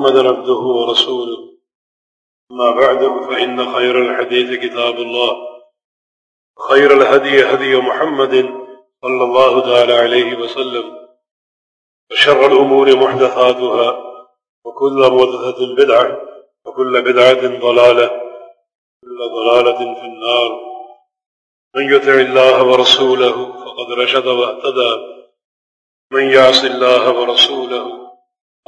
محمد عبده ورسوله. ما بعد، فإن خير الحديث كتاب الله. خير الهدي هدي محمد صلى الله تعالى عليه وسلم. وشر الأمور محدثاتها، وكل محدثة بدعة، وكل بدعة ضلالة، كل ضلالة في النار. من يطع الله ورسوله، فقد رشد واهتدى. من يعص الله ورسوله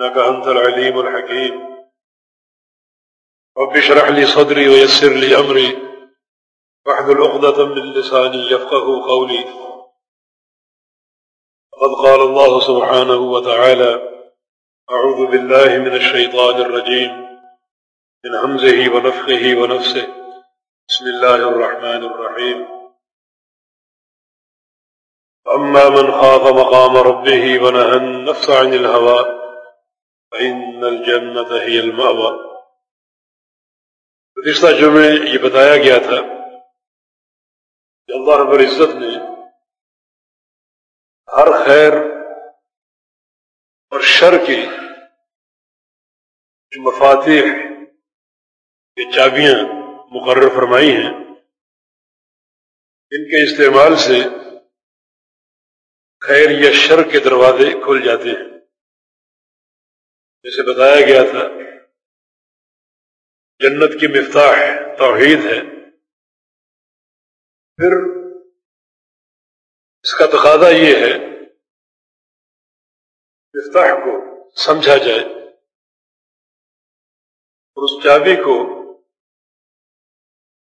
إنك أنت العليم الحكيم. رب اشرح لي صدري ويسر لي أمري. واحذل عقدة من لساني يفقه قولي. قد قال الله سبحانه وتعالى أعوذ بالله من الشيطان الرجيم. من همزه ونفخه ونفسه. بسم الله الرحمن الرحيم. أما من خاف مقام ربه ونهى النفس عن الهوى فإن الجنة هي المأوى۔ گزشتہ جمعے یہ بتایا گیا تھا کہ اللہ رب العزت نے ہر خیر اور شر کی جو مفاتیح یہ چابیاں مقرر فرمائی ہیں، ان کے استعمال سے خیر یا شر کے دروازے کھل جاتے ہیں۔ جیسے بتایا گیا تھا، جنت کی مفتاح توحید ہے۔ پھر اس کا تقاضا یہ ہے، مفتاح کو سمجھا جائے اور اس چابی کو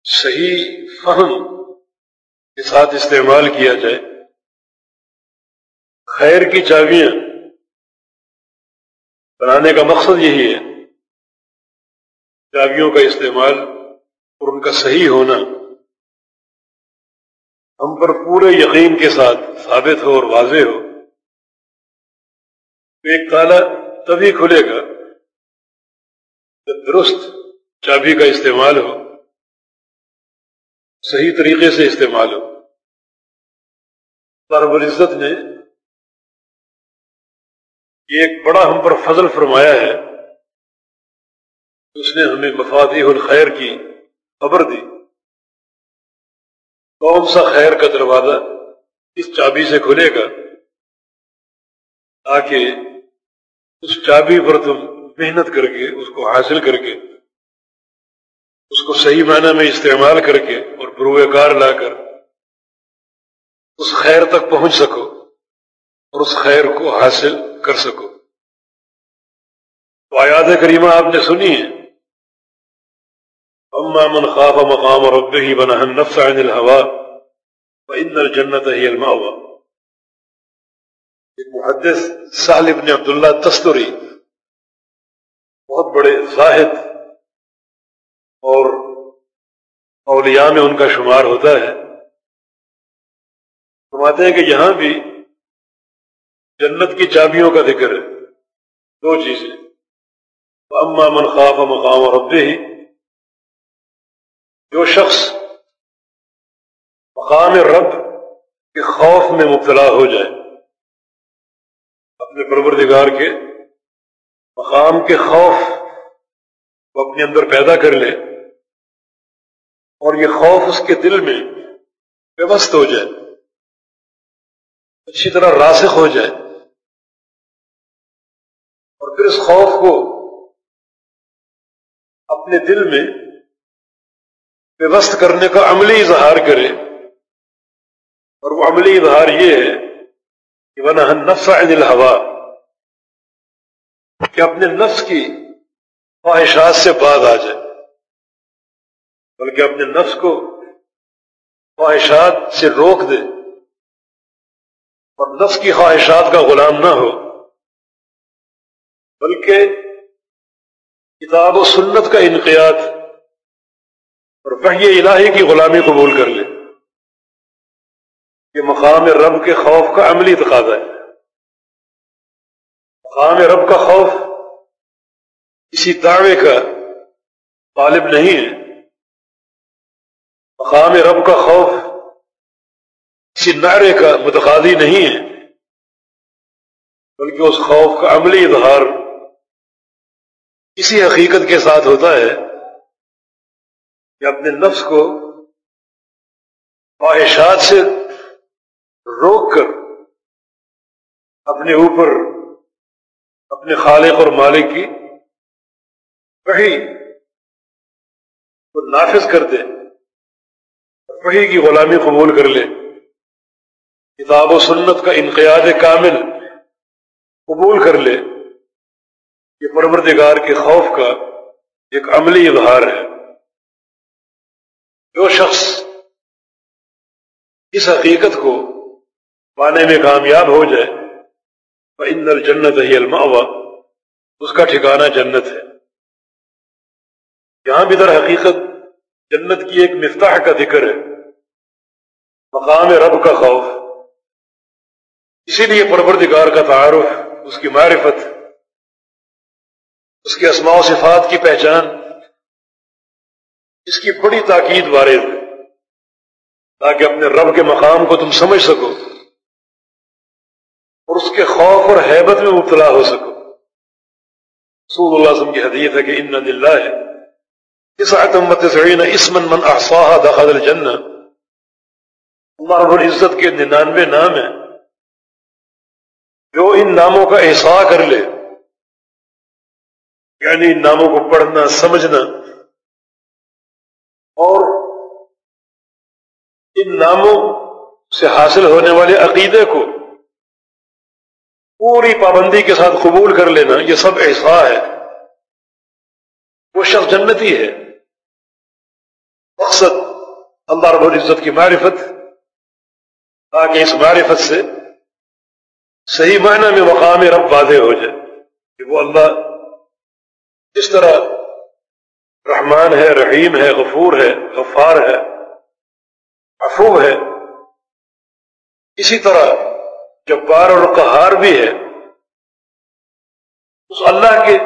صحیح فہم کے ساتھ استعمال کیا جائے۔ خیر کی چابیاں بنانے کا مقصد یہی ہے۔ چابیوں کا استعمال اور ان کا صحیح ہونا۔ ہم پر پورے یقین کے ساتھ ثابت ہو اور واضح ہو۔ ایک تالا تبھی کھلے گا جب درست چابی کا استعمال ہو۔ صحیح طریقے سے استعمال ہو۔ رب العزت نے یہ ایک بڑا ہم پر فضل فرمایا ہے اس نے ہمیں مفادی الخیر کی خبر دی۔ کون سا خیر کا دروازہ اس چابی سے کھلے گا؟ تاکہ اس چابی پر تم محنت کر کے، اس کو حاصل کر کے، اس کو صحیح معنی میں استعمال کر کے اور بروئے کار لا کر اس خیر تک پہنچ سکو اور اس خیر کو حاصل کر سکو۔ تو آیات کریمہ آپ نے سنی ہے اما من خاف مقام ربه ونهى النفس عن الهوى فان الجنه هي المأوى۔ محدث سہل ابن عبداللہ تستری بہت بڑے زاہد اور اولیاء میں ان کا شمار ہوتا ہے۔ فرماتے ہیں کہ یہاں بھی جنت کی چابیوں کا ذکر ہے۔ دو چیزیں۔ اما من خاف مقام ربه۔ ہی جو شخص مقام رب کے خوف میں مبتلا ہو جائے، اپنے پروردگار کے مقام کے خوف کو اپنے اندر پیدا کر لے اور یہ خوف اس کے دل میں ویوست ہو جائے، اچھی طرح راسخ ہو جائے۔ پھر اس خوف کو اپنے دل میں وست کرنے کا عملی اظہار کرے۔ اور وہ عملی اظہار یہ ہے کہ وہ نفس عن الحوا کہ اپنے نفس کی خواہشات سے بعد آ جائے۔ بلکہ اپنے نفس کو خواہشات سے روک دے۔ اور نفس کی خواہشات کا غلام نہ ہو۔ بلکہ کتاب و سنت کا انقیات اور وحی الہی کی غلامی قبول کر لے یہ مقام رب کے خوف کا عملی تقاضا ہے۔ مقام رب کا خوف کسی دعوے کا طالب نہیں ہے۔ مقام رب کا خوف کسی نعرے کا متقاضی نہیں ہے، بلکہ اس خوف کا عملی اظہار اسی حقیقت کے ساتھ ہوتا ہے کہ اپنے نفس کو خواہشات سے روک کر اپنے اوپر اپنے خالق اور مالک کی وہی کو نافذ کر دے وہی کی غلامی قبول کر لے، کتاب و سنت کا انقیاد کامل قبول کر لے۔ یہ پروردگار کے خوف کا ایک عملی اظہار ہے۔ جو شخص اس حقیقت کو پانے میں کامیاب ہو جائے وہ ان جنت ہی الماوا اس کا ٹھکانہ جنت ہے۔ یہاں بھی در حقیقت جنت کی ایک مفتاح کا ذکر ہے، مقام رب کا خوف۔ اسی لیے پروردگار کا تعارف، اس کی معرفت اس کے اسماع و صفات کی پہچان، اس کی بڑی تاکید وارد ہے تاکہ اپنے رب کے مقام کو تم سمجھ سکو اور اس کے خوف اور حیبت میں مبتلا ہو سکو۔ رسول اللہ وسلم کی حدیث ہے کہ ان دلہ ہے اس آتمت سعین اسمن من احصاها دخل الجنہ۔ اللہ رب العزت کے ننانوے نام ہیں۔ جو ان ناموں کا احساس کر لے۔ یعنی ان ناموں کو پڑھنا، سمجھنا۔ اور ان ناموں سے حاصل ہونے والے عقیدے کو پوری پابندی کے ساتھ قبول کر لینا، یہ سب احساس ہے۔ وہ شخص جنتی ہے۔ مقصد اللہ رب العزت کی معرفت، تاکہ اس معرفت سے صحیح معنی میں مقام رب واضح ہو جائے کہ وہ اللہ جس طرح رحمان ہے، رحیم ہے، غفور ہے، غفار ہے افو ہے، اسی طرح جبار اور قہار بھی ہے۔ اس اللہ کے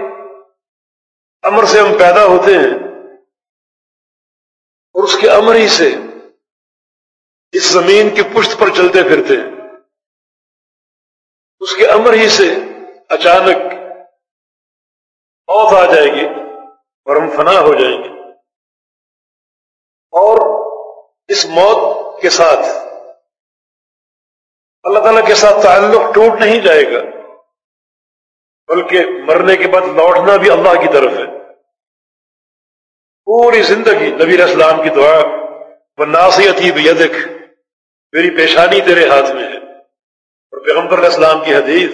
امر سے ہم پیدا ہوتے ہیں اور اس کے امر ہی سے اس زمین کی پشت پر چلتے پھرتے ہیں۔ اس کے امر ہی سے اچانک موت آ جائے گی اور ہم فنا ہو جائیں گے۔ اور اس موت کے ساتھ اللہ تعالیٰ کے ساتھ تعلق ٹوٹ نہیں جائے گا، بلکہ مرنے کے بعد لوٹنا بھی اللہ کی طرف ہے۔ پوری زندگی نبی اسلام کی دعا وہ ناسیت ہی میری پیشانی تیرے ہاتھ میں ہے۔ اور پیغمبر علیہ السلام کی حدیث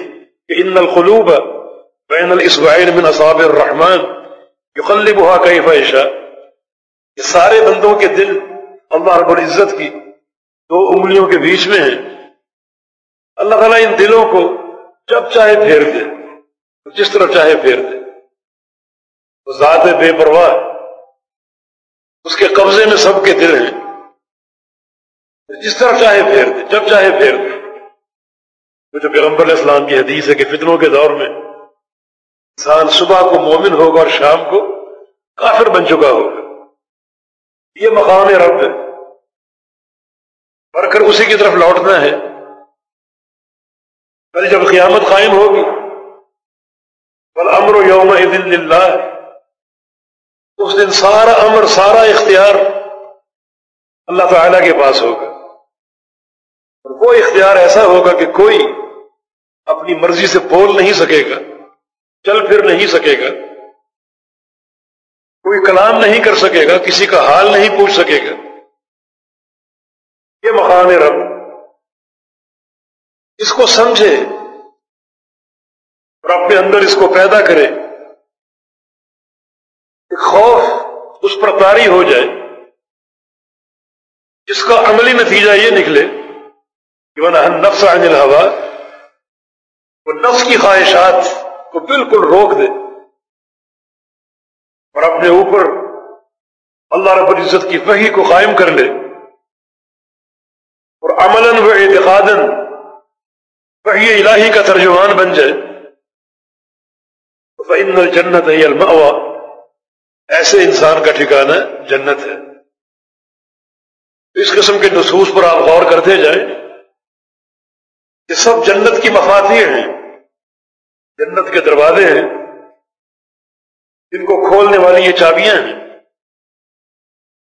کہ ان القلوب بین الاسبعین من اصاب الرحمن یقلبها کیف یشاء۔ یہ سارے بندوں کے دل اللہ رب العزت کی دو انگلیوں کے بیچ میں ہیں۔ اللہ تعالیٰ ان دلوں کو جب چاہے پھیر دے، جس طرح چاہے پھیر دے۔ وہ ذات بے پرواہ، اس کے قبضے میں سب کے دل ہیں۔ جس طرح چاہے پھیر دے، جب چاہے پھیر دے۔ وہ جو پیغمبر علیہ السلام کی حدیث ہے کہ فتنوں کے دور میں انسان صبح کو مومن ہوگا اور شام کو کافر بن چکا ہوگا۔ یہ مقام رب ہے۔ پڑھ کر اسی کی طرف لوٹنا ہے۔ پہلے جب قیامت قائم ہوگی۔ بل امر و یوم دن اللہ اس دن سارا امر، سارا اختیار اللہ تعالی کے پاس ہوگا۔ اور وہ اختیار ایسا ہوگا کہ کوئی اپنی مرضی سے بول نہیں سکے گا۔ چل پھر نہیں سکے گا۔ کوئی کلام نہیں کر سکے گا، کسی کا حال نہیں پوچھ سکے گا۔ یہ مقام رب۔ اس کو سمجھے۔ اور اپنے اندر اس کو پیدا کرے۔ خوف اس پر تاری ہو جائے۔ جس کا عملی نتیجہ یہ نکلے۔ کہ نفس عن الہوا وہ نفس کی خواہشات کو بالکل روک دے اور اپنے اوپر اللہ رب العزت کی وحی کو قائم کر لے اور عمل و اعتقاد وحی الہی کا ترجمان بن جائے فن الجنت ہے المأوا ایسے انسان کا ٹھکانہ جنت ہے۔ اس قسم کے نصوص پر آپ غور کرتے جائیں یہ سب جنت کی مفادی ہیں۔ جنت کے دروازے ہیں۔ جن کو کھولنے والی یہ چابیاں ہیں۔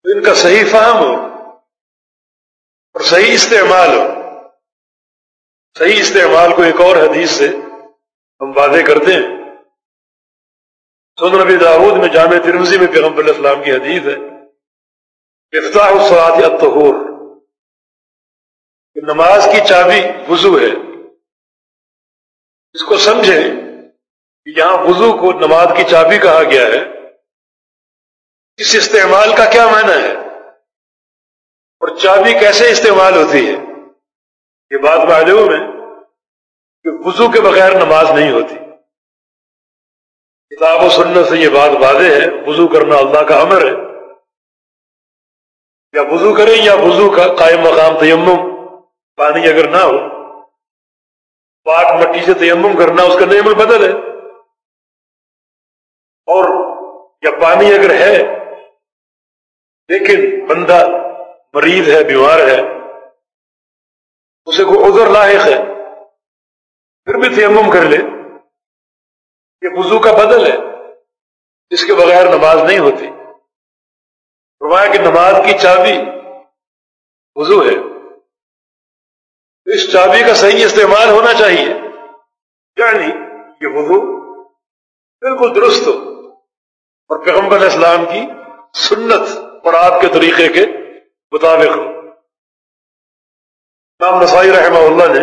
تو ان کا صحیح فہم ہو اور صحیح استعمال ہو۔ صحیح استعمال کو ایک اور حدیث سے ہم واضح کرتے ہیں۔ سن نبی داود میں جامع ترمزی میں پیغمبر علیہ السلام کی حدیث ہے۔ افتاح الصلاۃ الطہور۔ نماز کی چابی وضو ہے۔ اس کو سمجھیں کہ یہاں وضو کو نماز کی چابی کہا گیا ہے۔ اس استعمال کا کیا معنی ہے؟ اور چابی کیسے استعمال ہوتی ہے؟ یہ بات معلوم ہے کہ وضو کے بغیر نماز نہیں ہوتی۔ کتاب و سننے سے یہ بات واضح ہے، وضو کرنا اللہ کا امر ہے۔ یا وضو کریں یا وضو کا قائم مقام تیمم، پانی اگر نہ ہو۔ پاک مٹی سے تیمم کرنا اس کا نیم بدل ہے۔ اور یا پانی اگر ہے، لیکن بندہ مریض ہے، بیمار ہے، اسے کوئی عذر لاحق ہے، پھر بھی تیمم کر لے۔ یہ وضو کا بدل ہے جس کے بغیر نماز نہیں ہوتی۔ فرمایا کہ نماز کی چابی وضو ہے۔ اس چابی کا صحیح استعمال ہونا چاہیے۔ یعنی یہ وضو بالکل درست ہو۔ اور پیغمبر اسلام کی سنت اور آپ کے طریقے کے مطابق ہو۔ نام نسائی رحمہ اللہ نے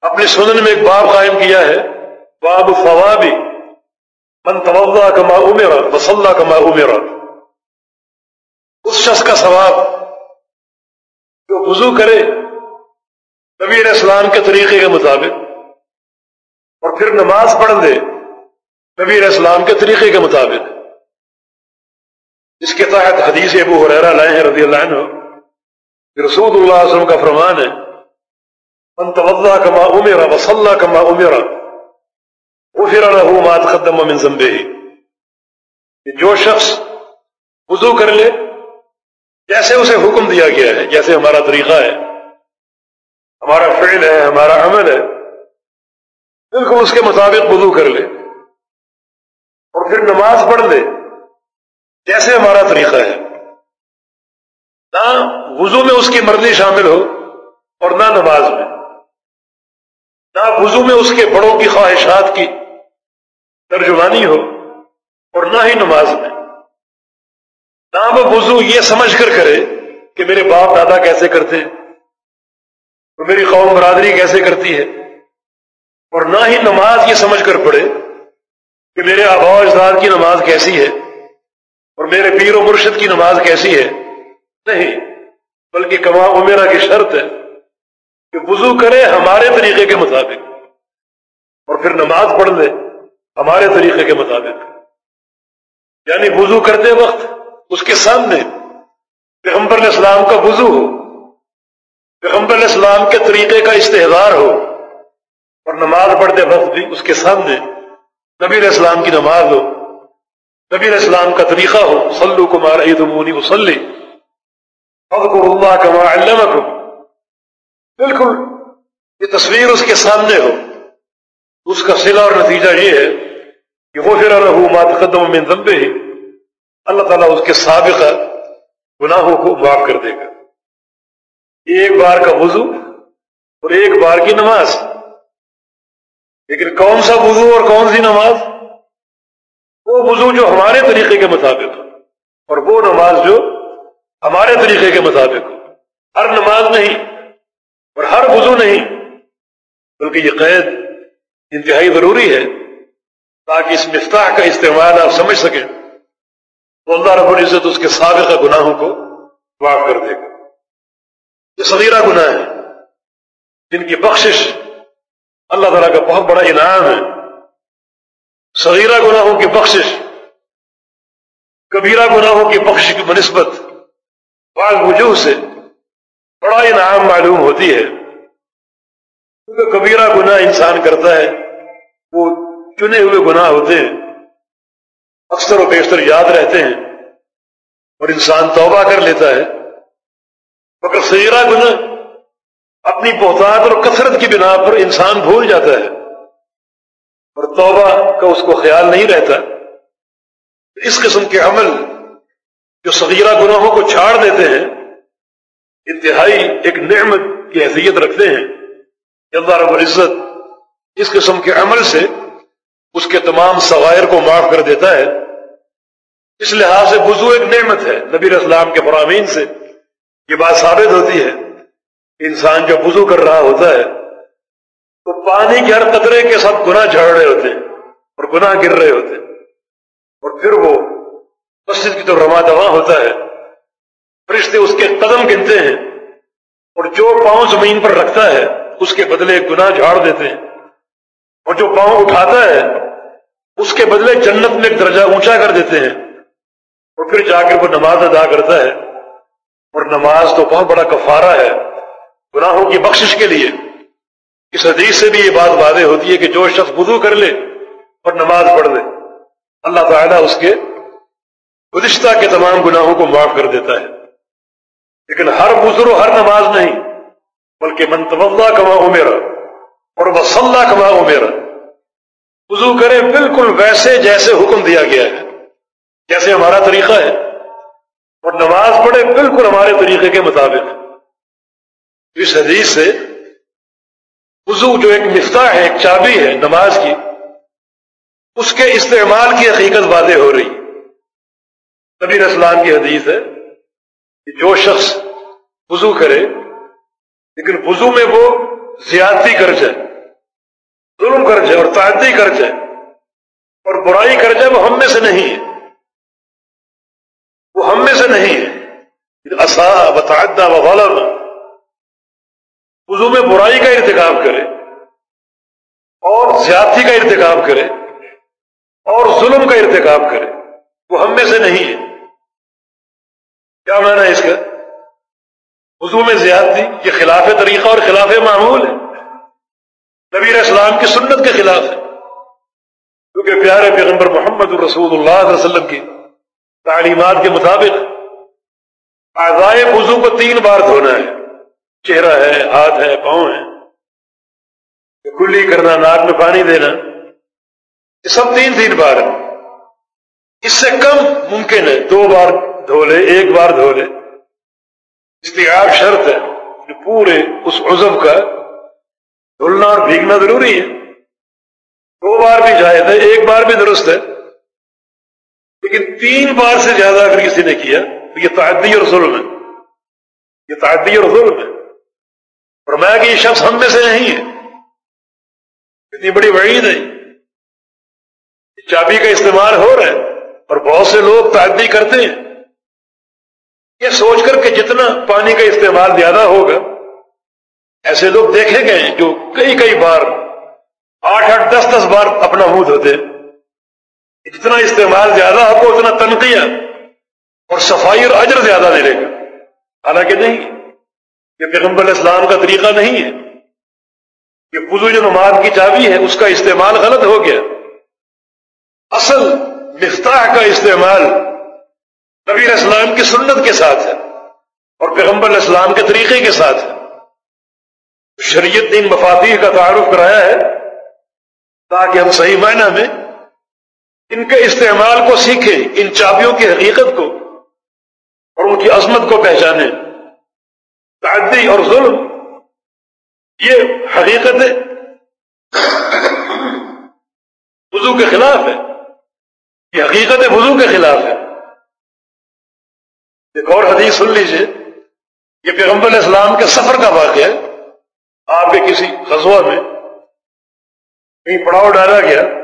اپنی سنن میں ایک باب قائم کیا ہے۔ باب فوابی من توضا کما عمرا وصلہ کما عمرا اس شخص کا ثواب جو وضو کرے نبی علیہ السلام کے طریقے کے مطابق اور پھر نماز پڑھ دے نبی علیہ السلام کے طریقے کے مطابق۔ اس کے تحت حدیث ابو حریرہ لائے ہیں رضی اللہ عنہ رسول اللہ علیہ وسلم کا فرمان ہے، من توضا کما عمرا وصلہ کما عمرا غفر له ما تقدم من ذنبه. جو شخص وضو کر لے، جیسے اسے حکم دیا گیا ہے، جیسے ہمارا طریقہ ہے ہمارا فعل ہے، ہمارا عمل ہے۔ بالکل اس کے مطابق وضو کر لے۔ اور پھر نماز پڑھ لے۔ جیسے ہمارا طریقہ ہے۔ نہ وضو میں اس کی مرضی شامل ہو اور نہ نماز میں۔ نہ وضو میں اس کے بڑوں کی خواہشات کی ترجمانی ہو اور نہ ہی نماز میں۔ نہ وہ وضو یہ سمجھ کر کرے کہ میرے باپ دادا کیسے کرتے۔ ہیں اور میری قوم برادری کیسے کرتی ہے؟ اور نہ ہی نماز یہ سمجھ کر پڑے کہ میرے آبا اجداد کی نماز کیسی ہے اور میرے پیر و مرشد کی نماز کیسی ہے؟ نہیں، بلکہ کما و میرا کی شرط ہے کہ وضو کرے ہمارے طریقے کے مطابق اور پھر نماز پڑھ لے ہمارے طریقے کے مطابق۔ یعنی وضو کرتے وقت اس کے سامنے پیغمبر علیہ السلام کا وضو ہو۔ پیغمبر علیہ السلام کے طریقے کا استحدار ہو اور نماز پڑھتے وقت بھی اس کے سامنے نبی علیہ السلام کی نماز ہو، نبی علیہ السلام کا طریقہ ہو سلو کمار عید مونی وسلی اللہ کما علمکم۔ بالکل یہ تصویر اس کے سامنے ہو۔ اس کا سلا اور نتیجہ یہ ہے کہ وہ پھر مات قدم میں دمبے ہی اللہ تعالیٰ اس کے سابقہ گناہوں کو معاف کر دے گا۔ ایک بار کا وضو اور ایک بار کی نماز۔ لیکن کون سا وضو اور کون سی نماز؟ وہ وضو جو ہمارے طریقے کے مطابق ہو اور وہ نماز جو ہمارے طریقے کے مطابق ہو۔ ہر نماز نہیں اور ہر وضو نہیں، بلکہ یہ قید انتہائی ضروری ہے تاکہ اس مفتاح کا استعمال آپ سمجھ سکیں۔ تو اللہ رب العزت اس کے سابقہ گناہوں کو معاف کر دے گا۔ یہ صغیرہ گناہ ہے، جن کی بخشش اللہ تعالیٰ کا بہت بڑا انعام ہے۔ صغیرہ گناہوں کی بخشش، کبیرہ گناہوں کی بخش کی بنسبت بعض وجوہ سے بڑا انعام معلوم ہوتی ہے۔ کیونکہ کبیرہ گناہ انسان کرتا ہے، وہ چنے ہوئے گناہ ہوتے ہیں، اکثر و بیشتر یاد رہتے ہیں اور انسان توبہ کر لیتا ہے۔ مگر سیرا گناہ اپنی بہتات اور کثرت کی بنا پر انسان بھول جاتا ہے۔ اور توبہ کا اس کو خیال نہیں رہتا۔ اس قسم کے عمل جو صغیرہ گناہوں کو چھاڑ دیتے ہیں، انتہائی ایک نعمت کی حیثیت رکھتے ہیں۔ اللہ رب العزت اس قسم کے عمل سے اس کے تمام سوائر کو معاف کر دیتا ہے۔ اس لحاظ سے وضو ایک نعمت ہے، نبی اسلام کے فرامین سے۔ یہ بات ثابت ہوتی ہے، انسان جب وضو کر رہا ہوتا ہے، تو پانی کے ہر قطرے کے ساتھ گناہ جھڑ رہے ہوتے ہیں اور گناہ گر رہے ہوتے ہیں۔ اور پھر وہ مسجد کی تو رواں دواں ہوتا ہے، فرشتے اس کے قدم گنتے ہیں اور جو پاؤں زمین پر رکھتا ہے، اس کے بدلے گناہ جھاڑ دیتے ہیں۔ اور جو پاؤں اٹھاتا ہے، اس کے بدلے جنت میں ایک درجہ اونچا کر دیتے ہیں۔ اور پھر جا کر وہ نماز ادا کرتا ہے۔ اور نماز تو بہت بڑا کفارہ ہے گناہوں کی بخشش کے لیے۔ اس حدیث سے بھی یہ بات واضح ہوتی ہے کہ جو شخص وضو کر لے اور نماز پڑھ لے، اللہ تعالیٰ اس کے گزشتہ کے تمام گناہوں کو معاف کر دیتا ہے۔ لیکن ہر بزرگ ہر نماز نہیں، بلکہ منتوزہ کما ہو میرا اور وسلہ کما ہو میرا وضو کرے بالکل ویسے جیسے حکم دیا گیا ہے، جیسے ہمارا طریقہ ہے۔ اور نماز پڑھے بالکل ہمارے طریقے کے مطابق۔ اس حدیث سے وضو جو ایک مفتاح ہے، ایک چابی ہے نماز کی، اس کے استعمال کی حقیقت واضح ہو رہی۔ نبی اسلام کی حدیث ہے کہ جو شخص وضو کرے، لیکن وضو میں وہ زیادتی کر جائے، ظلم کر جائے اور تعدی کر جائے اور برائی کر جائے، وہ ہم میں سے نہیں ہے۔ وہ ہم میں سے نہیں ہے۔ اصا بتعدہ و غلط وضو میں برائی کا ارتکاب کرے۔ اور زیادتی کا ارتکاب کرے۔ اور ظلم کا ارتکاب کرے۔ وہ ہم میں سے نہیں ہے۔ کیا مانا ہے اس کا؟ وضو میں زیادتی یہ خلاف طریقہ اور خلاف معمول ہے۔ نبی اسلام کی سنت کے خلاف ہے۔ کیونکہ پیارے پیغمبر محمد الرسول اللہ علیہ وسلم کی تعلیمات کے مطابق آزائے وضو کو تین بار دھونا ہے۔ چہرہ ہے، ہاتھ ہے، پاؤں ہے کلی کرنا، ناک میں پانی دینا۔ یہ سب تین تین بار ہے اس سے کم ممکن ہے دو بار دھو لے، ایک بار دھو لے۔ استیاب شرط ہے۔ کہ پورے اس عزب کا دھلنا اور بھیگنا ضروری ہے۔ دو بار بھی جائز ہے، ایک بار بھی درست ہے۔ لیکن تین بار سے زیادہ اگر کسی نے کیا تو یہ تعدی اور ظلم ہے۔ یہ تعدی اور ظلم ہے۔ اور میں کہ یہ شخص ہم میں سے نہیں ہے۔ اتنی بڑی وعید ہے۔ چابی کا استعمال ہو رہا ہے اور بہت سے لوگ تعدی کرتے ہیں۔ یہ سوچ کر کہ جتنا پانی کا استعمال زیادہ ہوگا، ایسے لوگ دیکھے گئے جو کئی کئی بار آٹھ آٹھ دس دس بار اپنا منہ دھوتے ہیں۔ جتنا استعمال زیادہ ہوگا اتنا تنقیہ اور صفائی اور اجر زیادہ دے گا۔ حالانکہ نہیں، یہ پیغمبر اسلام کا طریقہ نہیں ہے۔ کہ پزو جو نماز کی چابی ہے، اس کا استعمال غلط ہو گیا۔ اصل مفتاح کا استعمال نبی اسلام کی سنت کے ساتھ ہے اور پیغمبر اسلام کے طریقے کے ساتھ ہے۔ شریعت ان مفادی کا تعارف کرایا ہے تاکہ ہم صحیح معنی میں ان کے استعمال کو سیکھیں، ان چابیوں کی حقیقت کو اور ان کی عظمت کو پہچانیں۔ تعدی اور ظلم، یہ حقیقت وضو کے خلاف ہے۔ یہ حقیقت وضو کے خلاف ہے۔ ایک اور حدیث سن لیجیے یہ پیغمبر اسلام کے سفر کا واقعہ ہے۔ آپ کے کسی خزوہ میں کہیں پڑاؤ ڈالا گیا۔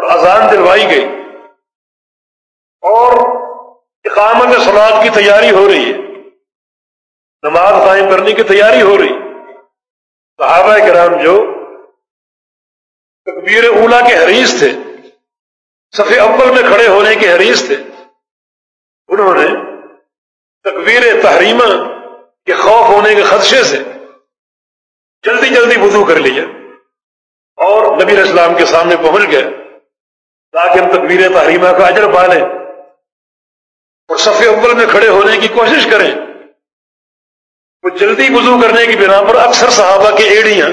اور اذان دلوائی گئی۔ اور اقامت سلاد کی تیاری ہو رہی ہے۔ نماز قائم کرنے کی تیاری ہو رہی۔ صحابہ کرام جو تکبیر اولا کے حریث تھے صفحے اول میں کھڑے ہونے کے حریث تھے، انہوں نے تکبیر تحریمہ کے خوف ہونے کے خدشے سے جلدی جلدی وضو کر لیا اور نبی اسلام کے سامنے پہنچ گئے۔ تاکہ ہم تکبیر تحریمہ کا اجر پا لیں اور صفحے اول میں کھڑے ہونے کی کوشش کریں۔ وہ جلدی وضو کرنے کی بنا پر اکثر صحابہ کی ایڑیاں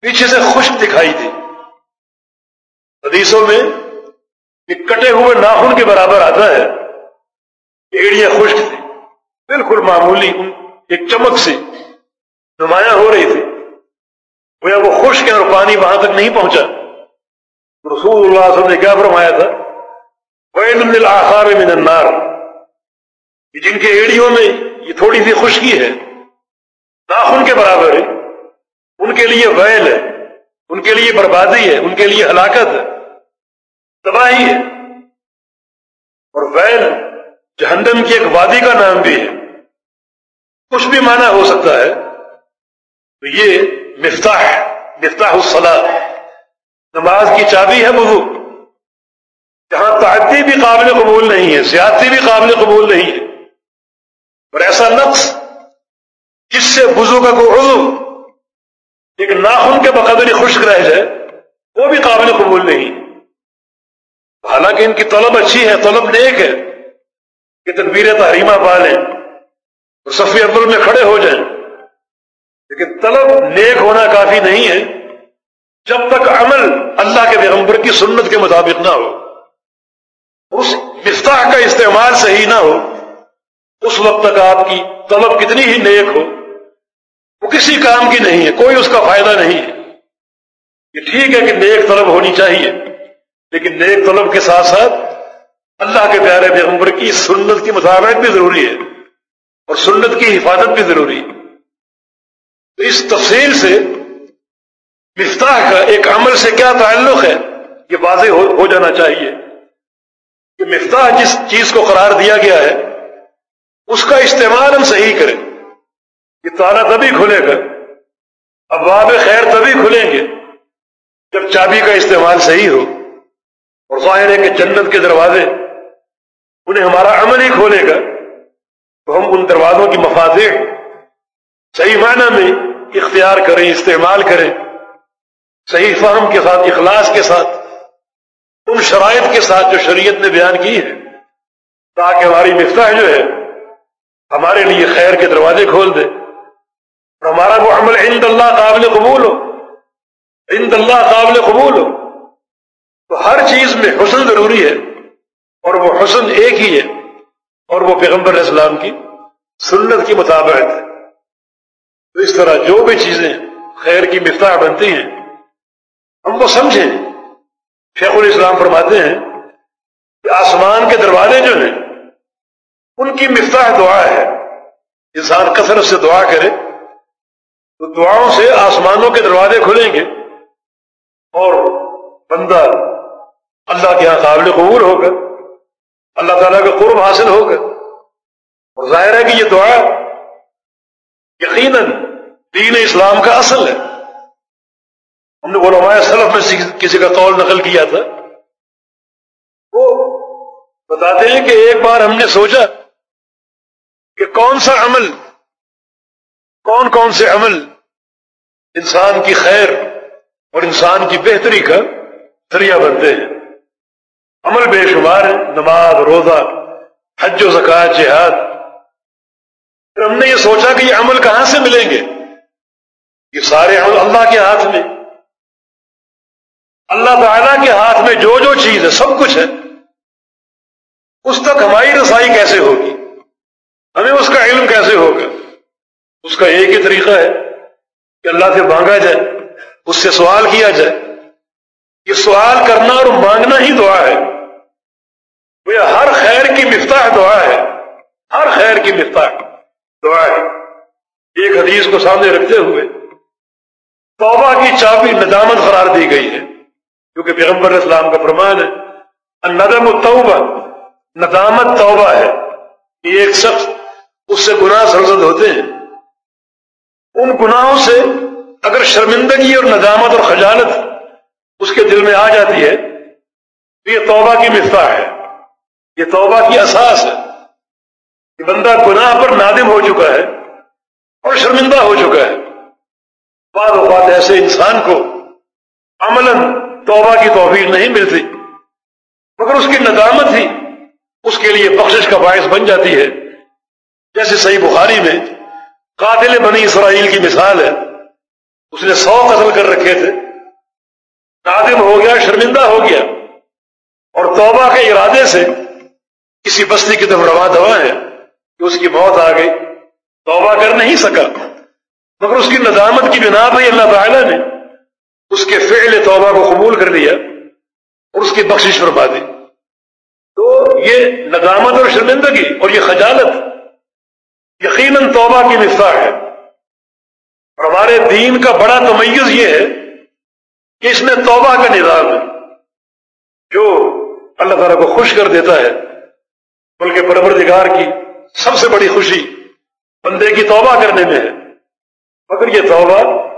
پیچھے سے خشک دکھائی تھی حدیثوں میں کٹے ہوئے ناخن کے برابر آتا ہے ایڑیاں خشک تھی بالکل معمولی ایک چمک سی نمایاں ہو رہی تھی۔ وہ خشک ہے اور پانی وہاں تک نہیں پہنچا۔ رسول اللہ علیہ وسلم نے کیا فرمایا تھا من النار جن کے ایڑیوں میں یہ تھوڑی سی خشکی ہے ناخن کے برابر ہے ان کے لیے ویل ہے ان کے لیے بربادی ہے ان کے لیے ہلاکت ہے تباہی ہے اور ویل جہنم کی ایک وادی کا نام بھی ہے کچھ بھی معنی ہو سکتا ہے تو یہ مفتاح مفتاح الصلاح نماز کی چابی ہے وضو جہاں تعدی بھی قابل قبول نہیں ہے، زیادتی بھی قابل قبول نہیں ہے۔ اور ایسا نقص جس سے وضو کا کوئی عضو ایک ناخن کے بقدر خشک رہ جائے، وہ بھی قابل قبول نہیں۔ حالانکہ ان کی طلب اچھی ہے، طلب نیک ہے۔ کہ تدبیر تحریمہ پا لیں اور صفی اول میں کھڑے ہو جائیں۔ لیکن طلب نیک ہونا کافی نہیں ہے۔ جب تک عمل اللہ کے پیغمبر کی سنت کے مطابق نہ ہو، اس مفتاح کا استعمال صحیح نہ ہو، اس وقت تک آپ کی طلب کتنی ہی نیک ہو، وہ کسی کام کی نہیں ہے، کوئی اس کا فائدہ نہیں ہے۔ یہ ٹھیک ہے کہ نیک طلب ہونی چاہیے، لیکن نیک طلب کے ساتھ ساتھ اللہ کے پیارے پیغمبر کی سنت کی مطابق بھی ضروری ہے اور سنت کی حفاظت بھی ضروری ہے۔ تو اس تفصیل سے مفتاح کا ایک عمل سے کیا تعلق ہے؟ یہ واضح ہو جانا چاہیے۔ کہ مفتاح جس چیز کو قرار دیا گیا ہے، اس کا استعمال ہم صحیح کریں۔ یہ تالا تبھی کھلے گا۔ ابواب خیر تبھی کھلیں گے جب چابی کا استعمال صحیح ہو۔ اور ظاہر ہے کہ جنت کے دروازے انہیں ہمارا عمل ہی کھولے گا۔ تو ہم ان دروازوں کی مفادیں صحیح معنی میں اختیار کریں، استعمال کریں۔ صحیح فہم کے ساتھ، اخلاص کے ساتھ، ان شرائط کے ساتھ جو شریعت نے بیان کی ہے۔ تاکہ ہماری مفتاح جو ہے، ہمارے لیے خیر کے دروازے کھول دے۔ اور ہمارا وہ عمل عند اللہ قابل قبول ہو۔ عند اللہ قابل قبول ہو۔ تو ہر چیز میں حسن ضروری ہے۔ اور وہ حسن ایک ہی ہے۔ اور وہ پیغمبر اسلام کی سنت کی مطابقت ہے۔ تو اس طرح جو بھی چیزیں خیر کی مفتاح بنتی ہیں ہم وہ سمجھیں۔ شیخ الاسلام فرماتے ہیں کہ آسمان کے دروازے جو ہیں، ان کی مفتاح دعا ہے۔ انسان کثرت سے دعا کرے، تو دعاؤں سے آسمانوں کے دروازے کھلیں گے اور بندہ اللہ کے یہاں قابل قبول ہوگا، اللہ تعالیٰ کا قرب حاصل ہوگا۔ اور ظاہر ہے کہ یہ دعا یقیناً دین اسلام کا اصل ہے۔ ہم نے علماء سلف میں کسی کا قول نقل کیا تھا۔ وہ بتاتے ہیں کہ ایک بار ہم نے سوچا کہ کون سا عمل، کون کون سے عمل انسان کی خیر اور انسان کی بہتری کا ذریعہ بنتے ہیں۔ عمل بے شمار ہے، نماز، روزہ، حج و زکات جہاد۔ پھر ہم نے یہ سوچا کہ یہ عمل کہاں سے ملیں گے؟ یہ سارے عمل اللہ کے ہاتھ میں۔ اللہ تعالیٰ کے ہاتھ میں جو جو چیز ہے، سب کچھ ہے۔ اس تک ہماری رسائی کیسے ہوگی؟ ہمیں اس کا علم کیسے ہوگا؟ اس کا ایک ہی طریقہ ہے کہ اللہ سے مانگا جائے، اس سے سوال کیا جائے۔ یہ سوال کرنا اور مانگنا ہی دعا ہے۔ وہ ہر خیر کی مفتاح دعا ہے۔ ہر خیر کی مفتاح دعا ہے۔ ایک حدیث کو سامنے رکھتے ہوئے توبہ کی چابی ندامت قرار دی گئی ہے۔ کیونکہ پیغمبر اسلام کا فرمان ہے ندم توبہ ندامت توبہ ہے۔ یہ ایک شخص اس سے گناہ سرزد ہوتے ہیں۔ ان گناہوں سے اگر شرمندگی اور ندامت اور خجالت اس کے دل میں آ جاتی ہے یہ توبہ کی مفتاح ہے۔ یہ توبہ کی اساس ہے کہ بندہ گناہ پر نادم ہو چکا ہے اور شرمندہ ہو چکا ہے۔ بعض اوقات ایسے انسان کو عمل توبہ کی توفیق نہیں ملتی۔ مگر اس کی ندامت ہی اس کے لیے بخشش کا باعث بن جاتی ہے۔ جیسے صحیح بخاری میں قاتل بنی اسرائیل کی مثال ہے۔ اس نے سو قتل کر رکھے تھے۔ نادم ہو گیا، شرمندہ ہو گیا۔ اور توبہ کے ارادے سے کسی بستی کی طرف روا دوا ہے کہ اس کی موت آ گئی۔ توبہ کر نہیں سکا۔ مگر اس کی ندامت کی بنا پہ اللہ تعالیٰ نے اس کے فعل توبہ کو قبول کر لیا اور اس کی بخشش فرما دی۔ تو یہ ندامت اور شرمندگی اور یہ خجالت یقیناً توبہ کی مفتاح ہے۔ اور ہمارے دین کا بڑا تمیز یہ ہے کہ اس میں توبہ کا نظام ہے، جو اللہ تعالیٰ کو خوش کر دیتا ہے۔ بلکہ پروردگار کی سب سے بڑی خوشی بندے کی توبہ کرنے میں ہے۔ مگر یہ توبہ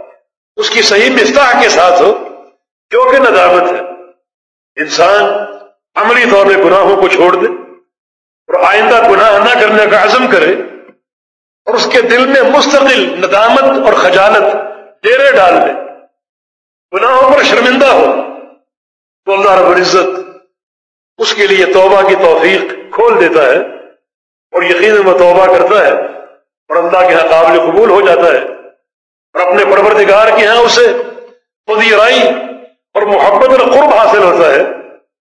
اس کی صحیح مفتاح کے ساتھ ہو جو کہ ندامت ہے۔ انسان عملی طور پہ گناہوں کو چھوڑ دے اور آئندہ گناہ نہ کرنے کا عزم کرے اور اس کے دل میں مستقل ندامت اور خجالت ڈیرے ڈال دے۔ گناہوں پر شرمندہ ہو۔ تو اللہ رب العزت اس کے لیے توبہ کی توفیق کھول دیتا ہے اور یقین میں توبہ کرتا ہے اور اللہ کے قابل قبول ہو جاتا ہے۔ اور اپنے پروردگار کے ہاں اسے خودی رائی اور محبت اور قرب حاصل ہوتا ہے،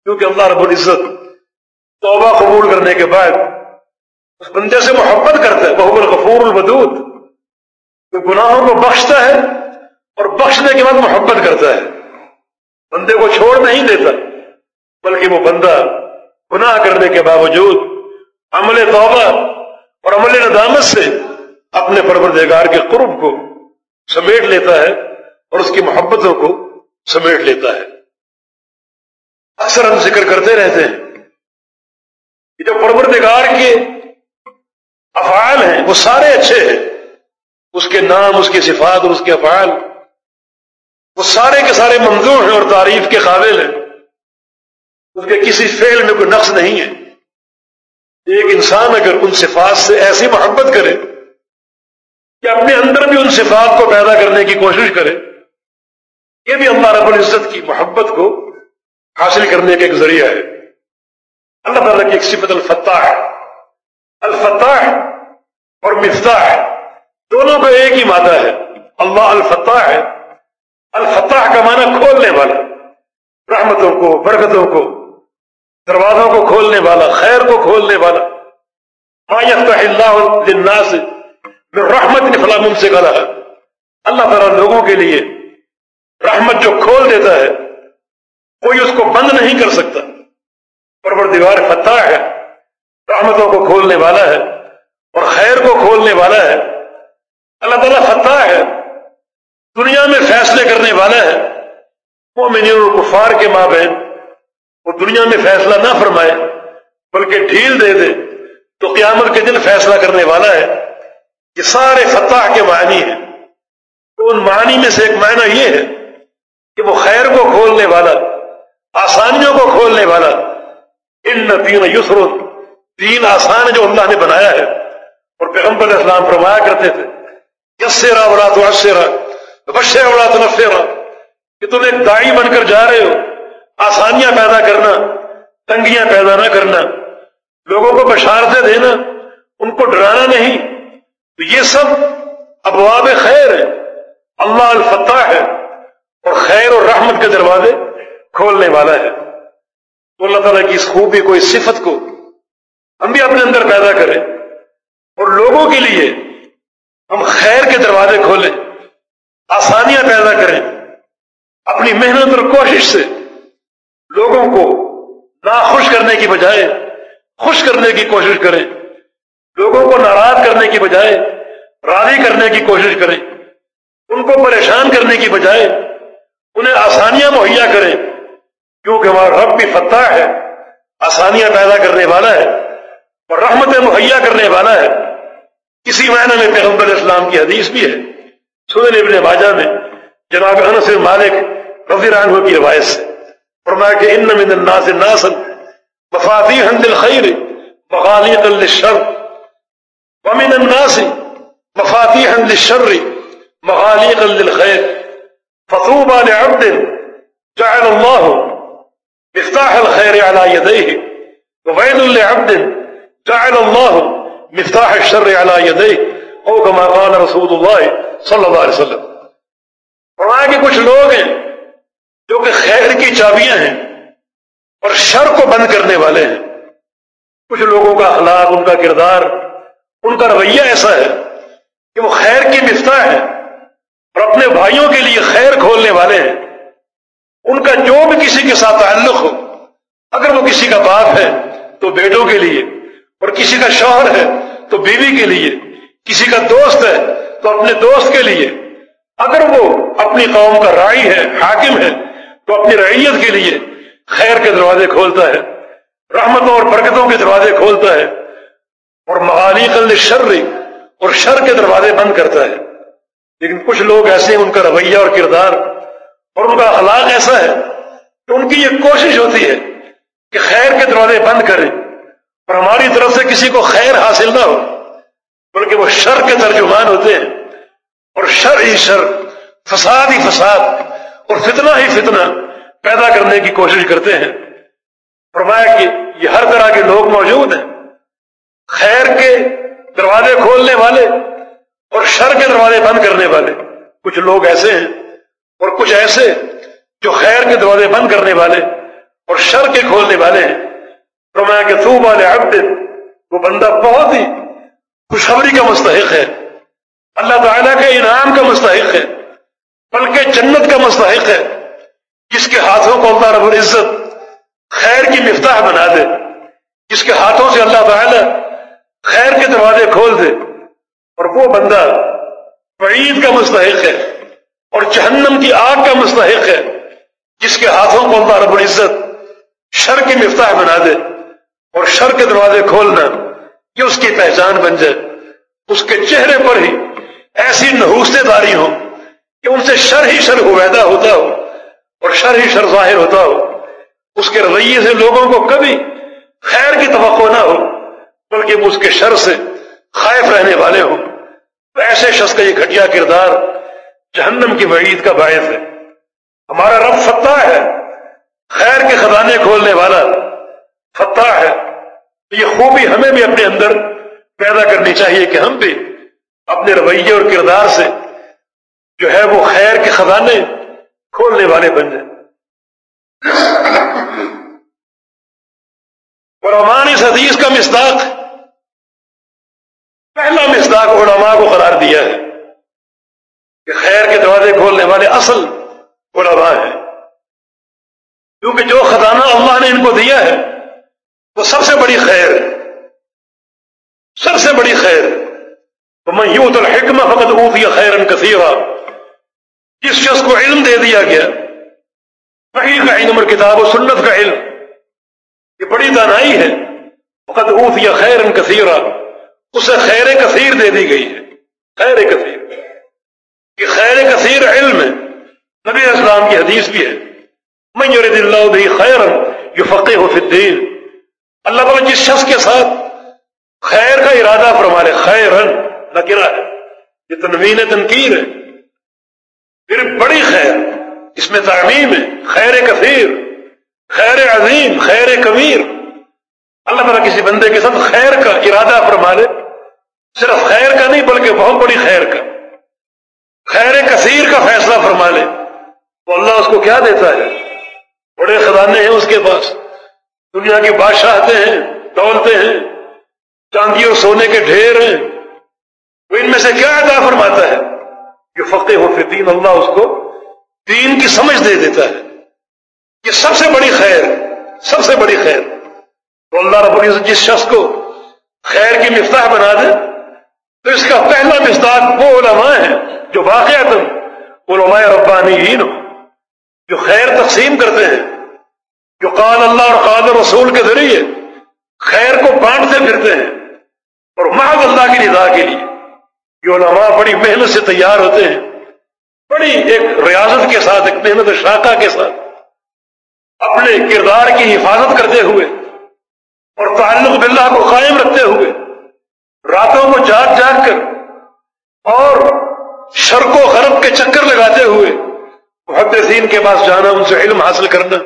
کیونکہ اللہ رب العزت توبہ قبول کرنے کے بعد اس بندے سے محبت کرتا ہے بہبر غفور الودود تو گناہوں کو بخشتا ہے اور بخشنے کے بعد محبت کرتا ہے۔ بندے کو چھوڑ نہیں دیتا، بلکہ وہ بندہ گناہ کرنے کے باوجود عمل توبہ اور عمل ندامت سے اپنے پروردگار کے قرب کو سمیٹ لیتا ہے اور اس کی محبتوں کو سمیٹ لیتا ہے۔ اکثر ہم ذکر کرتے رہتے ہیں کہ جو پروردگار کے افعال ہیں، وہ سارے اچھے ہیں۔ اس کے نام، اس کی صفات اور اس کے افعال، وہ سارے کے سارے ممزوع ہیں اور تعریف کے قابل ہیں۔ اس کے کسی فعل میں کوئی نقص نہیں ہے۔ ایک انسان اگر ان صفات سے ایسی محبت کرے کہ اپنے اندر بھی ان صفات کو پیدا کرنے کی کوشش کرے، یہ بھی اللہ رب العزت کی محبت کو حاصل کرنے کا ایک ذریعہ ہے۔ اللہ تعالیٰ کی ایک صفت الفتاح ہے۔ اور مفتاح دونوں کا ایک ہی مادہ ہے۔ اللہ الفتاح ہے۔ الفتاح کا معنی کھولنے والا، رحمتوں کو، برکتوں کو، دروازوں کو کھولنے والا، خیر کو کھولنے والا۔ ما اللہ للناس من رحمت فلا سے کہا اللہ تعالیٰ لوگوں کے لیے رحمت جو کھول دیتا ہے، کوئی اس کو بند نہیں کر سکتا۔ پرور دیوار فتح ہے، رحمتوں کو کھولنے والا ہے اور خیر کو کھولنے والا ہے۔ اللہ تعالیٰ فتح ہے، دنیا میں فیصلے کرنے والا ہے۔ وہ اور کفار کے ماں بہن، وہ دنیا میں فیصلہ نہ فرمائے، بلکہ ڈھیل دے دے تو قیامت کے دن فیصلہ کرنے والا ہے۔ یہ سارے فتح کے معنی ہیں۔ تو ان معنی میں سے ایک معنی یہ ہے کہ وہ خیر کو کھولنے والا، آسانیوں کو کھولنے والا۔ ان تین یسر، دین آسان جو اللہ نے بنایا ہے۔ اور پیغمبر اسلام فرمایا کرتے تھے یس سے را بڑا تو اشے بشے بڑا تو کہ تم ایک دائی بن کر جا رہے ہو، آسانیاں پیدا کرنا، تنگیاں پیدا نہ کرنا۔ لوگوں کو بشارتیں دینا، ان کو ڈرانا نہیں۔ تو یہ سب ابواب خیر ہے اللہ الفتح ہے اور خیر اور رحمت کے دروازے کھولنے والا ہے۔ تو اللہ تعالیٰ کی اس خوبی کو، اس صفت کو ہم بھی اپنے اندر پیدا کریں اور لوگوں کے لیے ہم خیر کے دروازے کھولیں، آسانیاں پیدا کریں۔ اپنی محنت اور کوشش سے لوگوں کو ناخوش کرنے کی بجائے خوش کرنے کی کوشش کریں۔ لوگوں کو ناراض کرنے کی بجائے، راضی کرنے کی کوشش کریں۔ ان کو پریشان کرنے کی بجائے انہیں آسانیاں مہیا کریں۔ کیونکہ ہمارا رب بھی فتح ہے، آسانیاں پیدا کرنے والا ہے اور رحمت مہیا کرنے والا ہے۔ کسی معنی میں پیغمبر اسلام کی حدیث بھی ہے۔ سنن ابن باجا میں جناب انس مالک رضی عنہ کی روایت سے فرمایا کہ ان من الناس ناسن مفاتیح للخیر مغاليق للشر۔ ومن الناس مفاتيح للشر مغاليق للخير فطوبى لعبد جعل الله مفتاح الخير على يديه، وويل لعبد جعل الله مفتاح الشر على يديه. او كما قال رسول الله صلی اللہ علیہ وسلم. فرمایا کہ کچھ لوگ ہیں جو کہ خیر کی چابیاں ہیں اور شر کو بند کرنے والے ہیں۔ کچھ لوگوں کا اخلاق، ان کا کردار ان کا رویہ ایسا ہے کہ وہ خیر کی مفتاح ہے اور اپنے بھائیوں کے لیے خیر کھولنے والے ہیں۔ ان کا جو بھی کسی کے ساتھ تعلق ہو، اگر وہ کسی کا باپ ہے تو بیٹوں کے لیے، اور کسی کا شوہر ہے تو بیوی کے لیے، کسی کا دوست ہے تو اپنے دوست کے لیے۔ اگر وہ اپنی قوم کا رائی ہے، حاکم ہے، تو اپنی رعیت کے لیے خیر کے دروازے کھولتا ہے، رحمتوں اور برکتوں کے دروازے کھولتا ہے۔ اور مغالی قل شر اور شر کے دروازے بند کرتا ہے۔ لیکن کچھ لوگ ایسے ہیں، ان کا رویہ اور کردار اور ان کا اخلاق ایسا ہے کہ ان کی یہ کوشش ہوتی ہے کہ خیر کے دروازے بند کریں اور ہماری طرف سے کسی کو خیر حاصل نہ ہو، بلکہ وہ شر کے ترجمان ہوتے ہیں۔ اور شر ہی شر، فساد ہی فساد اور فتنہ ہی فتنہ پیدا کرنے کی کوشش کرتے ہیں۔ فرمایا کہ یہ ہر طرح کے لوگ موجود ہیں۔ خیر کے دروازے کھولنے والے اور شر کے دروازے بند کرنے والے۔ کچھ لوگ ایسے ہیں اور کچھ ایسے جو خیر کے دروازے بند کرنے والے اور شر کے کھولنے والے ہیں۔ فرمایا کہ تو والے عبد، وہ بندہ بہت ہی خوشخبری کا مستحق ہے۔ اللہ تعالیٰ کے انعام کا مستحق ہے، بلکہ جنت کا مستحق ہے۔ جس کے ہاتھوں کو اللہ رب العزت خیر کی مفتاح بنا دے۔ جس کے ہاتھوں سے اللہ تعالی خیر کے دروازے کھول دے اور وہ بندہ وعید کا مستحق ہے اور جہنم کی آگ کا مستحق ہے، جس کے ہاتھوں کو اللہ رب العزت شر کی مفتاح بنا دے اور شر کے دروازے کھولنا یہ اس کی پہچان بن جائے۔ اس کے چہرے پر ہی ایسی نحوستے داری ہو کہ ان سے شر ہی شر ہویدا ہوتا ہو اور شر ہی شر ظاہر ہوتا ہو۔ اس کے رویے سے لوگوں کو کبھی خیر کی توقع نہ ہو۔ بلکہ وہ اس کے شر سے خائف رہنے والے ہوں۔ تو ایسے شخص کا یہ گھٹیا کردار جہنم کی وعید کا باعث ہے۔ ہمارا رب فتح ہے۔ خیر کے خزانے کھولنے والا فتح ہے۔ یہ خوبی ہمیں بھی اپنے اندر پیدا کرنی چاہیے کہ ہم بھی اپنے رویے اور کردار سے جو ہے وہ خیر کے خزانے کھولنے والے بن جائیں۔ اور اس حدیث کا مصداق پہلا مصداق علماء کو قرار دیا ہے کہ خیر کے دروازے کھولنے والے اصل علماء ہیں۔ کیونکہ جو خزانہ اللہ نے ان کو دیا ہے، وہ سب سے بڑی خیر سب سے بڑی خیر۔ تو میں یوں تو حکمت فقط اوفی خیر کثیرہ جس شخص کو علم دے دیا گیا وہی کا علم اور کتاب و سنت کا علم، یہ بڑی دانائی ہے۔ فقط اوف یا خیر کثیرہ اسے خیر کثیر دے دی گئی ہے۔ خیر کثیر یہ خیر کثیر علم ہے۔ نبی اسلام کی حدیث بھی ہے۔ میں یورد اللہ بھی خیر یو فقح ہو الدین۔ اللہ تعالیٰ جس شخص کے ساتھ خیر کا ارادہ فرما لے خیر نہ ہے۔ یہ تنوین تنقیر ہے۔ پھر بڑی خیر، اس میں تعمیم ہے۔ خیر کثیر، خیر عظیم، خیر کبیر۔ اللہ تعالیٰ کسی بندے کے ساتھ خیر کا ارادہ فرما لے۔ صرف خیر کا نہیں، بلکہ بہت بڑی خیر کا۔ خیر کثیر کا فیصلہ فرما لے۔ تو اللہ اس کو کیا دیتا ہے؟ بڑے خزانے ہیں اس کے پاس۔ دنیا کی بادشاہتے ہیں، دولتے ہیں، چاندی اور سونے کے ڈھیر ہیں۔ وہ ان میں سے کیا عطا فرماتا ہے؟ جو فقے ہو پھر دین اللہ اس کو دین کی سمجھ دے دیتا ہے۔ یہ سب سے بڑی خیر، سب سے بڑی خیر۔ تو اللہ رب العزت جس شخص کو خیر کی مفتاح بنا دے تو اس کا پہلا مفتاح وہ علماء ہیں جو واقعات علماء ربانی ہو، جو خیر تقسیم کرتے ہیں، جو قال اللہ اور قال رسول کے ذریعے خیر کو بانٹتے پھرتے ہیں اور محض اللہ کی رضا کے لیے یہ علماء بڑی محنت سے تیار ہوتے ہیں، بڑی ایک ریاضت کے ساتھ، ایک محنت شاخہ کے ساتھ اپنے کردار کی حفاظت کرتے ہوئے اور تعلق باللہ کو قائم رکھتے ہوئے راتوں کو جاگ جاگ کر اور شرک و غرب کے چکر لگاتے ہوئے محدثین کے پاس جانا، ان سے علم حاصل کرنا۔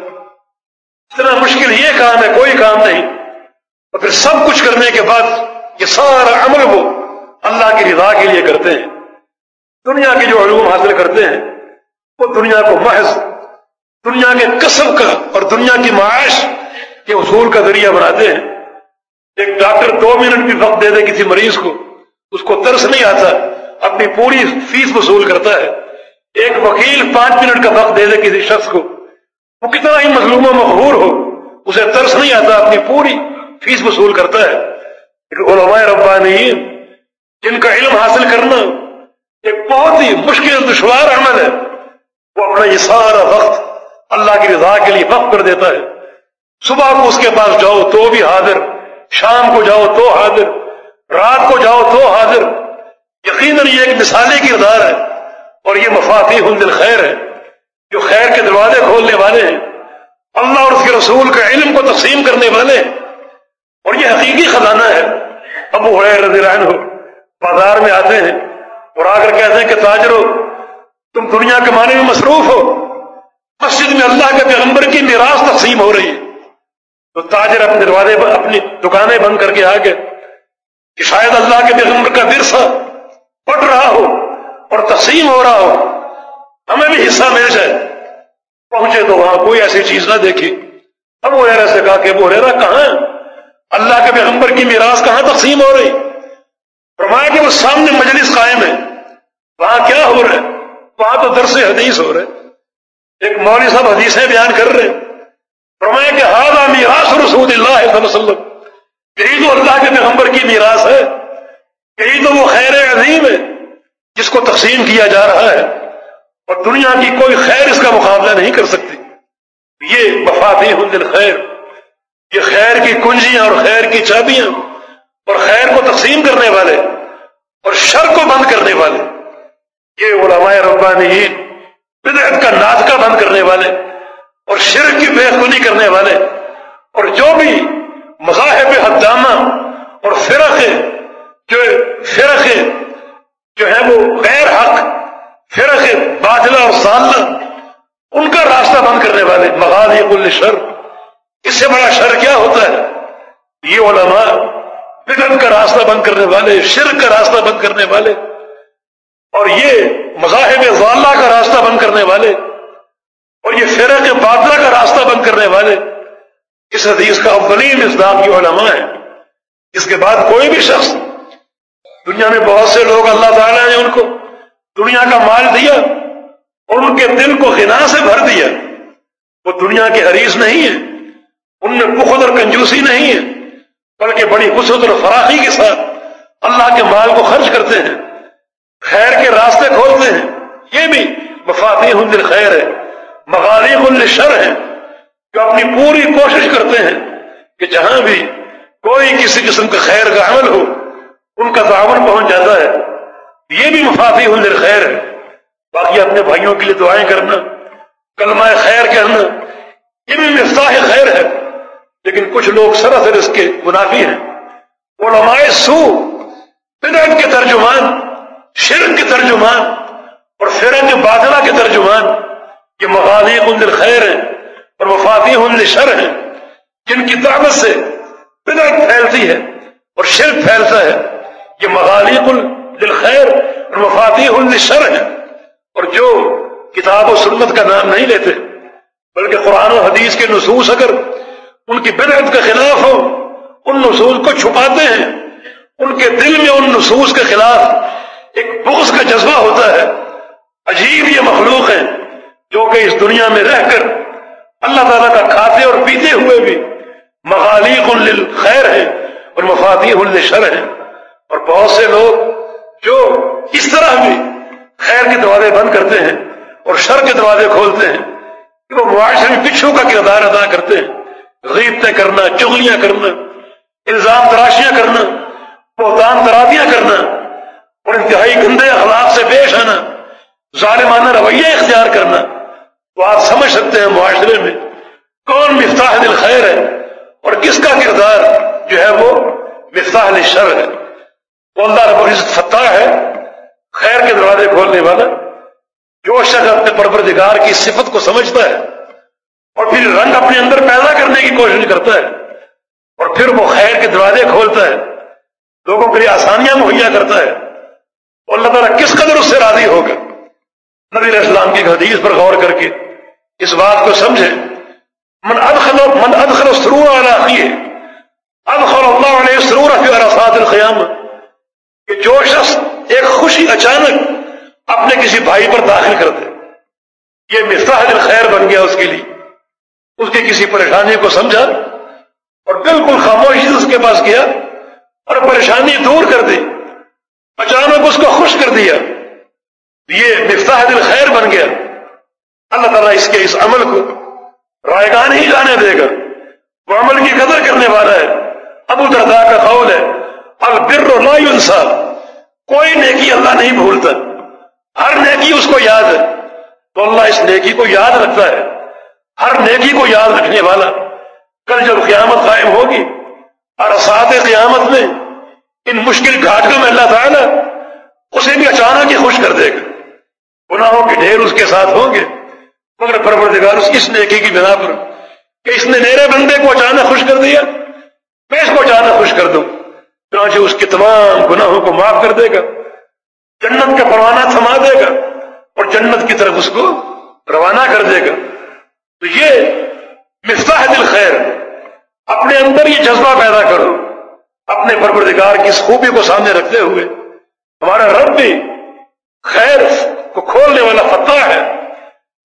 اتنا مشکل یہ کام ہے، کوئی کام نہیں۔ اور پھر سب کچھ کرنے کے بعد یہ سارا عمل وہ اللہ کی رضا کے لیے کرتے ہیں۔ دنیا کے جو علوم حاصل کرتے ہیں، وہ دنیا کو محض، دنیا کے کسب کا اور دنیا کی معاش کے اصول کا ذریعہ بناتے ہیں۔ ایک ڈاکٹر دو منٹ بھی وقت دے دے کسی مریض کو، اس کو ترس نہیں آتا، اپنی پوری فیس وصول کرتا ہے۔ ایک وکیل پانچ منٹ کا وقت دے دے کسی شخص کو، وہ کتنا ہی مظلوم و مغرور ہو، اسے ترس نہیں آتا، اپنی پوری فیس وصول کرتا ہے۔ لیکن علماء ربانیین، جن کا علم حاصل کرنا ایک بہت ہی مشکل دشوار عمل ہے، وہ اپنا یہ سارا وقت اللہ کی رضا کے لیے وقت کر دیتا ہے۔ صبح کو اس کے پاس جاؤ تو بھی حاضر۔ شام کو جاؤ تو حاضر، رات کو جاؤ تو حاضر۔ یقیناً یہ ایک مثالی کردار ہے اور یہ مفاتی دل خیر ہے، جو خیر کے دروازے کھولنے والے ہیں۔ اللہ اور اس کے رسول کا علم کو تقسیم کرنے والے ہیں۔ اور یہ حقیقی خزانہ ہے۔ ابو رضی اللہ عنہ بازار میں آتے ہیں اور آ کر کہتے ہیں کہ تاجرو، تم دنیا کمانے میں مصروف ہو۔ مسجد میں اللہ کے پیغمبر کی میراث تقسیم ہو رہی ہے۔ تو تاجر اپنے دروازے اپنی دکانیں بند کر کے آ گئے کہ شاید اللہ کے پیغمبر کا ورثہ پڑ رہا ہو اور تقسیم ہو رہا ہو۔ ہمیں بھی حصہ مل جائے۔ پہنچے تو وہاں کوئی ایسی چیز نہ دیکھی اب وہ سے کہا کہ وہ رہا کہاں اللہ کے پیغمبر کی میراث کہاں تقسیم ہو رہی؟ فرمایا کہ وہ سامنے مجلس قائم ہے۔ وہاں کیا ہو رہا ہے؟ وہاں تو درس حدیث ہو رہے ایک مولوی صاحب حدیثیں بیان کر رہے ہیں۔ فرمایا کہ ہاں میراث رسول اللہ صلی اللہ علیہ وسلم. یہی تو اللہ کے پیغمبر کی میراث ہے یہی تو وہ خیر عظیم ہے جس کو تقسیم کیا جا رہا ہے، اور دنیا کی کوئی خیر اس کا مقابلہ نہیں کر سکتی۔ یہ مفادی ہند خیر یہ خیر کی کنجیاں اور خیر کی چابیاں، اور خیر کو تقسیم کرنے والے، اور شر کو بند کرنے والے۔ یہ علماء ربانی بدعت کا ناطقہ بند کرنے والے۔ اور شرک کی بے خونی کرنے والے اور جو بھی مذاہب حدامہ اور فرق جو فرق جو ہے وہ غیر حق فرق باطلہ اور سالہ ان کا راستہ بند کرنے والے مغالی کل شر۔ اس سے بڑا شر کیا ہوتا ہے؟ یہ علماء بدن کا راستہ بند کرنے والے، شرک کا راستہ بند کرنے والے اور یہ مذاہب ضالہ کا راستہ بند کرنے والے اور یہ فرق باطلہ کا راستہ بند کرنے والے اس حدیث کا اولین اسلام کی علماء ہے اس کے بعد کوئی بھی شخص دنیا میں بہت سے لوگ اللہ تعالیٰ نے ان کو دنیا کا مال دیا اور ان کے دل کو غنا سے بھر دیا۔ وہ دنیا کے حریث نہیں ہے ان میں بخود اور کنجوسی نہیں ہے بلکہ بڑی وسعت اور فراخی کے ساتھ اللہ کے مال کو خرچ کرتے ہیں، خیر کے راستے کھولتے ہیں۔ یہ بھی مفادی ہند خیر ہے۔ مغالی ہند شر ہے جو اپنی پوری کوشش کرتے ہیں کہ جہاں بھی کوئی کسی قسم کا خیر کا عمل ہو، ان کا تعاون پہنچ جاتا ہے۔ یہ بھی مفافی ہندر خیر ہے۔ باقی اپنے بھائیوں کے لیے دعائیں کرنا، کلمہ خیر کہنا، یہ بھی مفتاح خیر ہے۔ لیکن کچھ لوگ سراسر اس کے منافی ہیں۔ علماء سو بدعت کے ترجمان، شرک کے ترجمان اور فرنگ بادلہ کے ترجمان یہ مغالی کندر خیر ہیں اور وفاتی ہند شر ہیں، جن کی طاقت سے بدعت پھیلتی ہے اور شرک پھیلتا ہے یہ مغالق الخیر اور وفاتی ہند شر ہے اور جو کتاب و سنت کا نام نہیں لیتے، بلکہ قرآن و حدیث کے نصوص اگر ان کی بدعت کے خلاف ہو، ان نصوص کو چھپاتے ہیں، ان کے دل میں ان نصوص کے خلاف ایک بغض کا جذبہ ہوتا ہے۔ عجیب یہ مخلوق ہیں۔ جو کہ اس دنیا میں رہ کر اللہ تعالیٰ کا کھاتے اور پیتے ہوئے بھی مغالق خیر ہے اور مفادی شر ہے اور بہت سے لوگ جو اس طرح بھی خیر کے دروازے بند کرتے ہیں اور شر کے دروازے کھولتے ہیں کہ وہ معاشرے میں پچھوں کا کردار ادا کرتے ہیں۔ غیبتیں کرنا، چغلیاں کرنا، الزام تراشیاں کرنا، بہتان ترابیاں کرنا اور انتہائی گندے اخلاق سے پیش آنا، ظالمانہ رویہ اختیار تو آپ سمجھ سکتے ہیں معاشرے میں کون مفتاح دل خیر ہے اور کس کا کردار جو ہے وہ مفتاح دل شر ہے؟ وہ اللہ رب العزت فتح ہے، خیر کے دروازے کھولنے والا، جو شخص اپنے پروردگار کی صفت کو سمجھتا ہے اور پھر رنگ اپنے اندر پیدا کرنے کی کوشش کرتا ہے اور پھر وہ خیر کے دروازے کھولتا ہے، لوگوں کے لیے آسانیاں مہیا کرتا ہے۔ اور اللہ تعالیٰ کس قدر اس سے راضی ہوگا؟ نبی علیہ السلام کی حدیث پر غور کر کے اس بات کو سمجھے۔ من ادخل من ادخل سرور علاقی ہے ادخل اللہ علیہ سرور فی عرفات القیام کہ جو شخص ایک خوشی اچانک اپنے کسی بھائی پر داخل کر دے۔ یہ مفتاح خیر بن گیا اس کے لیے۔ اس کی کسی پریشانی کو سمجھا اور بالکل خاموشی اس کے پاس گیا اور پریشانی دور کر دی۔ اچانک اس کو خوش کر دیا۔ یہ مفتاح خیر بن گیا۔ اللہ تعالیٰ اس کے اس عمل کو رائے گاہ نہیں جانے دے گا۔ وہ عمل کی قدر کرنے والا ہے۔ ابو دردا کا قول ہے، البر لا ينسى۔ کوئی نیکی اللہ نہیں بھولتا۔ ہر نیکی اس کو یاد ہے۔ تو اللہ اس نیکی کو یاد رکھتا ہے۔ ہر نیکی کو یاد رکھنے والا۔ کل جب قیامت قائم ہوگی اور اسات قیامت میں ان مشکل گھاٹوں میں اللہ تعالیٰ اسے بھی اچانک ہی خوش کر دے گا۔ گناہوں کے ڈھیر اس کے ساتھ ہوں گے۔ مگر پروردگار، اس اس نیکی کی بنا پر کہ اس نے میرے بندے کو اچانک خوش کر دیا، میں اس کو اچانک خوش کر دوں۔ چنانچہ اس کے تمام گناہوں کو معاف کر دے گا، جنت کا پروانہ تھما دے گا اور جنت کی طرف اس کو روانہ کر دے گا۔ تو یہ مفتاح دل خیر اپنے اندر یہ جذبہ پیدا کرو، اپنے پروردگار کی اس خوبی کو سامنے رکھتے ہوئے۔ ہمارا رب بھی خیر کو کھولنے والا فتح ہے۔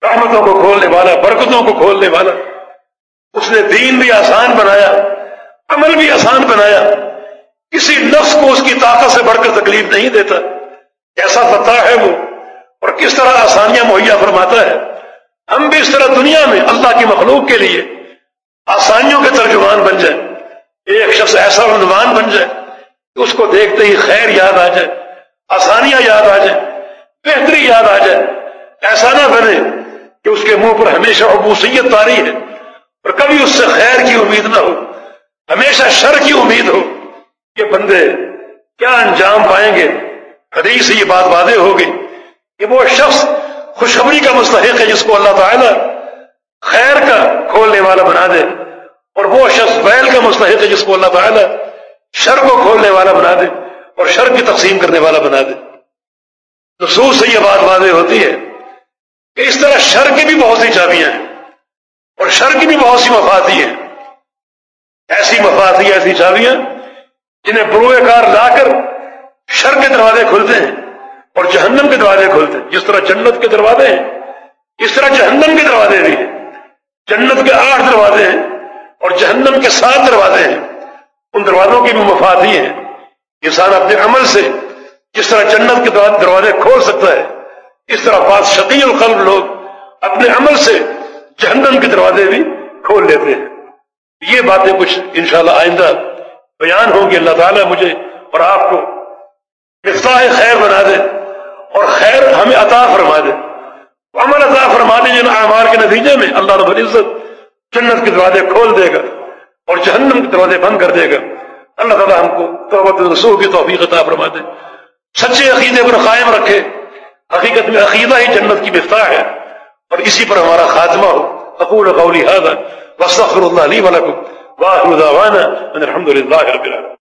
رحمتوں کو کھولنے والا، برکتوں کو کھولنے والا۔ اس نے دین بھی آسان بنایا، عمل بھی آسان بنایا۔ کسی نفس کو اس کی طاقت سے بڑھ کر تکلیف نہیں دیتا۔ ایسا فتح ہے وہ۔ اور کس طرح آسانیاں مہیا فرماتا ہے۔ ہم بھی اس طرح دنیا میں اللہ کی مخلوق کے لیے آسانیوں کے ترجمان بن جائیں۔ ایک شخص ایسا عنوان بن جائے کہ اس کو دیکھتے ہی خیر یاد آ جائے، آسانیاں یاد آ جائے بہتری یاد آ جائے۔ ایسا نہ بنے۔ کہ اس کے منہ پر ہمیشہ ابوسیت تاری ہے اور کبھی اس سے خیر کی امید نہ ہو، ہمیشہ شر کی امید ہو کہ بندے کیا انجام پائیں گے؟ حدیث سے یہ بات واضح ہوگی کہ وہ شخص خوشخبری کا مستحق ہے جس کو اللہ تعالیٰ خیر کا کھولنے والا بنا دے اور وہ شخص بیل کا مستحق ہے جس کو اللہ تعالیٰ شر کو کھولنے والا بنا دے اور شر کی تقسیم کرنے والا بنا دے۔ نصوص سے یہ بات واضح ہوتی ہے کہ اس طرح شر کی بھی بہت سی چابیاں ہیں اور شر کی بھی بہت سی مفادی ہیں۔ ایسی مفادی ایسی چابیاں جنہیں بروئے کار لا کر شر کے دروازے کھلتے ہیں اور جہنم کے دروازے کھلتے ہیں۔ جس طرح جنت کے دروازے ہیں، اس طرح جہنم کے دروازے بھی ہیں۔ جنت کے آٹھ دروازے ہیں اور جہنم کے سات دروازے ہیں۔ ان دروازوں کی بھی مفاد ہی ہیں۔ انسان اپنے عمل سے جس طرح جنت کے دروازے کھول سکتا ہے اس طرح بات شقی القلب لوگ اپنے عمل سے جہنم کے دروازے بھی کھول لیتے ہیں۔ یہ باتیں کچھ انشاءاللہ آئندہ بیان ہوں گی۔ اللہ تعالیٰ مجھے اور آپ کو مفتاح خیر بنا دے اور خیر ہمیں عطا فرما دے۔ عمل عطا فرما دے جن اعمال کے نتیجے میں اللہ رب العزت جنت کے دروازے کھول دے گا اور جہنم کے دروازے بند کر دے گا۔ اللہ تعالیٰ ہم کو توبت رسول کی توفیق عطا فرما دے۔ سچے عقیدے پر قائم رکھے۔ حقیقت میں عقیدہ ہی جنت کی مفتاح ہے۔ اور اسی پر ہمارا خاتمہ ہو۔ اقول قولی هذا واستغفر الله لي ولكم واخر دعوانا ان الحمد لله رب العالمين۔